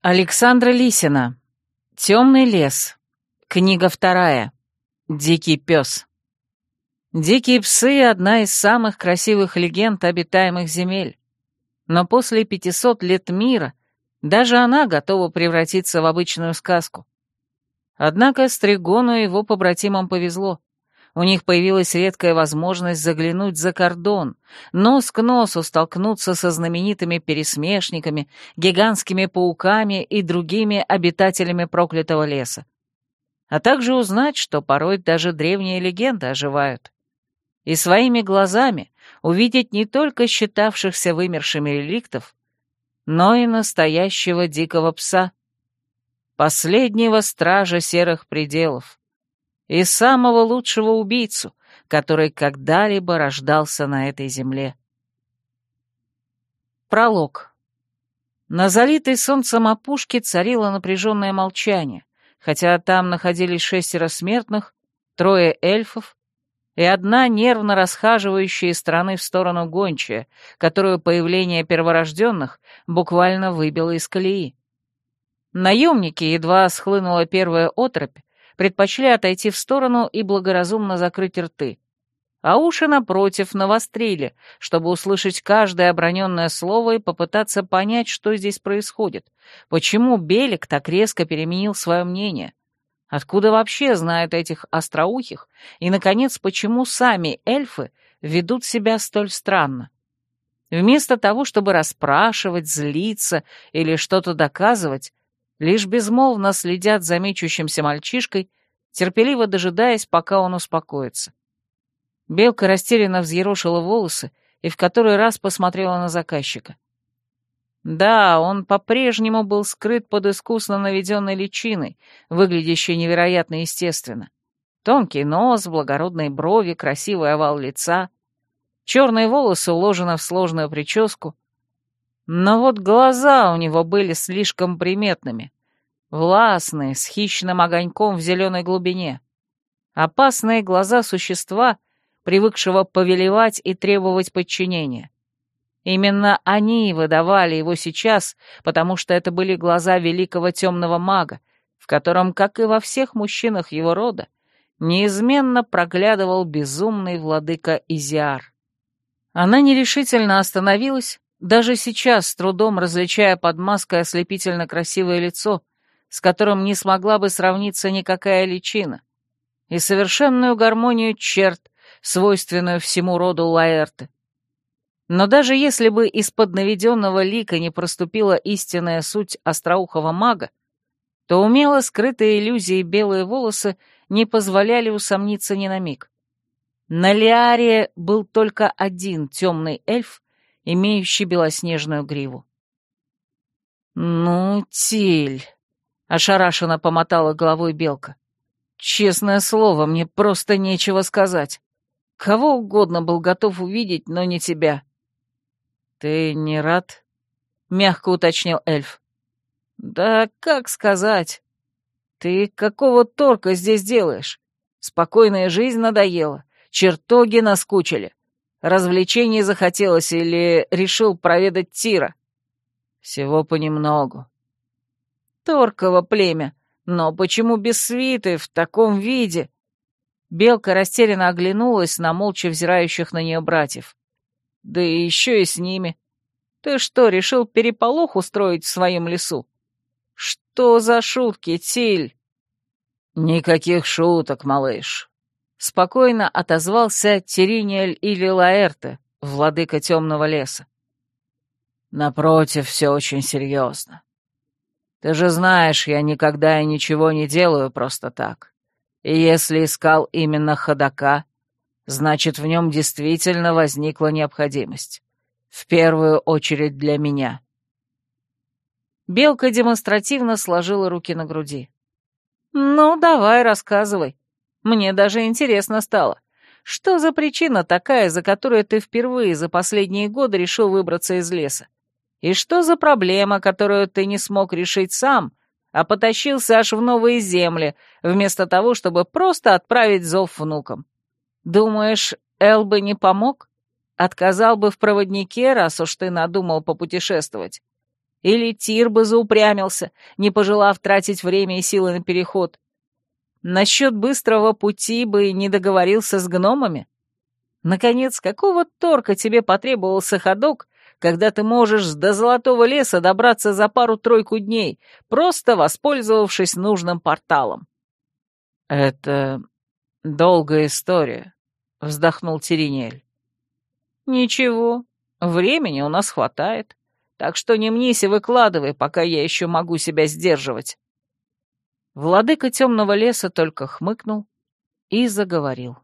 Александра Лисина. Темный лес. Книга вторая. Дикий пес. Дикие псы — одна из самых красивых легенд обитаемых земель. Но после 500 лет мира даже она готова превратиться в обычную сказку. Однако Стригону и его побратимам повезло. У них появилась редкая возможность заглянуть за кордон, нос к носу столкнуться со знаменитыми пересмешниками, гигантскими пауками и другими обитателями проклятого леса. А также узнать, что порой даже древние легенды оживают. И своими глазами увидеть не только считавшихся вымершими реликтов, но и настоящего дикого пса, последнего стража серых пределов и самого лучшего убийцу, который когда-либо рождался на этой земле. Пролог. На залитой солнцем опушке царило напряженное молчание, хотя там находились шестеро смертных, трое эльфов и одна нервно расхаживающая из стороны в сторону гончая, которую появление перворожденных буквально выбило из колеи. Наемники, едва схлынула первая отропь, предпочли отойти в сторону и благоразумно закрыть рты. А уши, напротив, навострили, чтобы услышать каждое оброненное слово и попытаться понять, что здесь происходит, почему Белик так резко переменил свое мнение, откуда вообще знают этих остроухих, и, наконец, почему сами эльфы ведут себя столь странно. Вместо того, чтобы расспрашивать, злиться или что-то доказывать, лишь безмолвно следят за мечущимся мальчишкой, терпеливо дожидаясь, пока он успокоится. Белка растерянно взъерошила волосы и в который раз посмотрела на заказчика. Да, он по-прежнему был скрыт под искусно наведенной личиной, выглядящей невероятно естественно. Тонкий нос, благородные брови, красивый овал лица, черные волосы уложены в сложную прическу, но вот глаза у него были слишком приметными. Властные, с хищным огоньком в зеленой глубине. Опасные глаза существа, привыкшего повелевать и требовать подчинения. Именно они выдавали его сейчас, потому что это были глаза великого темного мага, в котором, как и во всех мужчинах его рода, неизменно проглядывал безумный владыка Изиар. Она нерешительно остановилась, даже сейчас, с трудом различая под маской ослепительно красивое лицо, с которым не смогла бы сравниться никакая личина, и совершенную гармонию черт, свойственную всему роду Лаэрты. Но даже если бы из-под наведенного лика не проступила истинная суть остроухого мага, то умело скрытые иллюзии белые волосы не позволяли усомниться ни на миг. На Лиаре был только один темный эльф, имеющий белоснежную гриву. «Ну, Тиль!» — ошарашенно помотала головой белка. «Честное слово, мне просто нечего сказать. Кого угодно был готов увидеть, но не тебя». «Ты не рад?» — мягко уточнил эльф. «Да как сказать? Ты какого торка здесь делаешь? Спокойная жизнь надоела, чертоги наскучили. Развлечений захотелось или решил проведать Тира? Всего понемногу. Торково племя. Но почему без свиты, в таком виде? Белка растерянно оглянулась на молча взирающих на нее братьев. Да и еще и с ними. Ты что, решил переполох устроить в своем лесу? Что за шутки, Тиль? Никаких шуток, малыш. Спокойно отозвался Теринель или Лаэрте, владыка темного леса. Напротив, все очень серьезно. Ты же знаешь, я никогда и ничего не делаю просто так. И если искал именно ходока, значит, в нем действительно возникла необходимость. В первую очередь для меня. Белка демонстративно сложила руки на груди. «Ну, давай, рассказывай. Мне даже интересно стало. Что за причина такая, за которую ты впервые за последние годы решил выбраться из леса? И что за проблема, которую ты не смог решить сам, а потащился аж в новые земли, вместо того, чтобы просто отправить зов внукам? Думаешь, Эл бы не помог? Отказал бы в проводнике, раз уж ты надумал попутешествовать? Или Тир бы заупрямился, не пожелав тратить время и силы на переход. Насчет быстрого пути бы не договорился с гномами. Наконец, какого торка тебе потребовался ходок, когда ты можешь до Золотого леса добраться за пару-тройку дней, просто воспользовавшись нужным порталом? «Это долгая история», — вздохнул Теринель. «Ничего, времени у нас хватает, так что не мнись и выкладывай, пока я еще могу себя сдерживать». Владыка темного леса только хмыкнул и заговорил.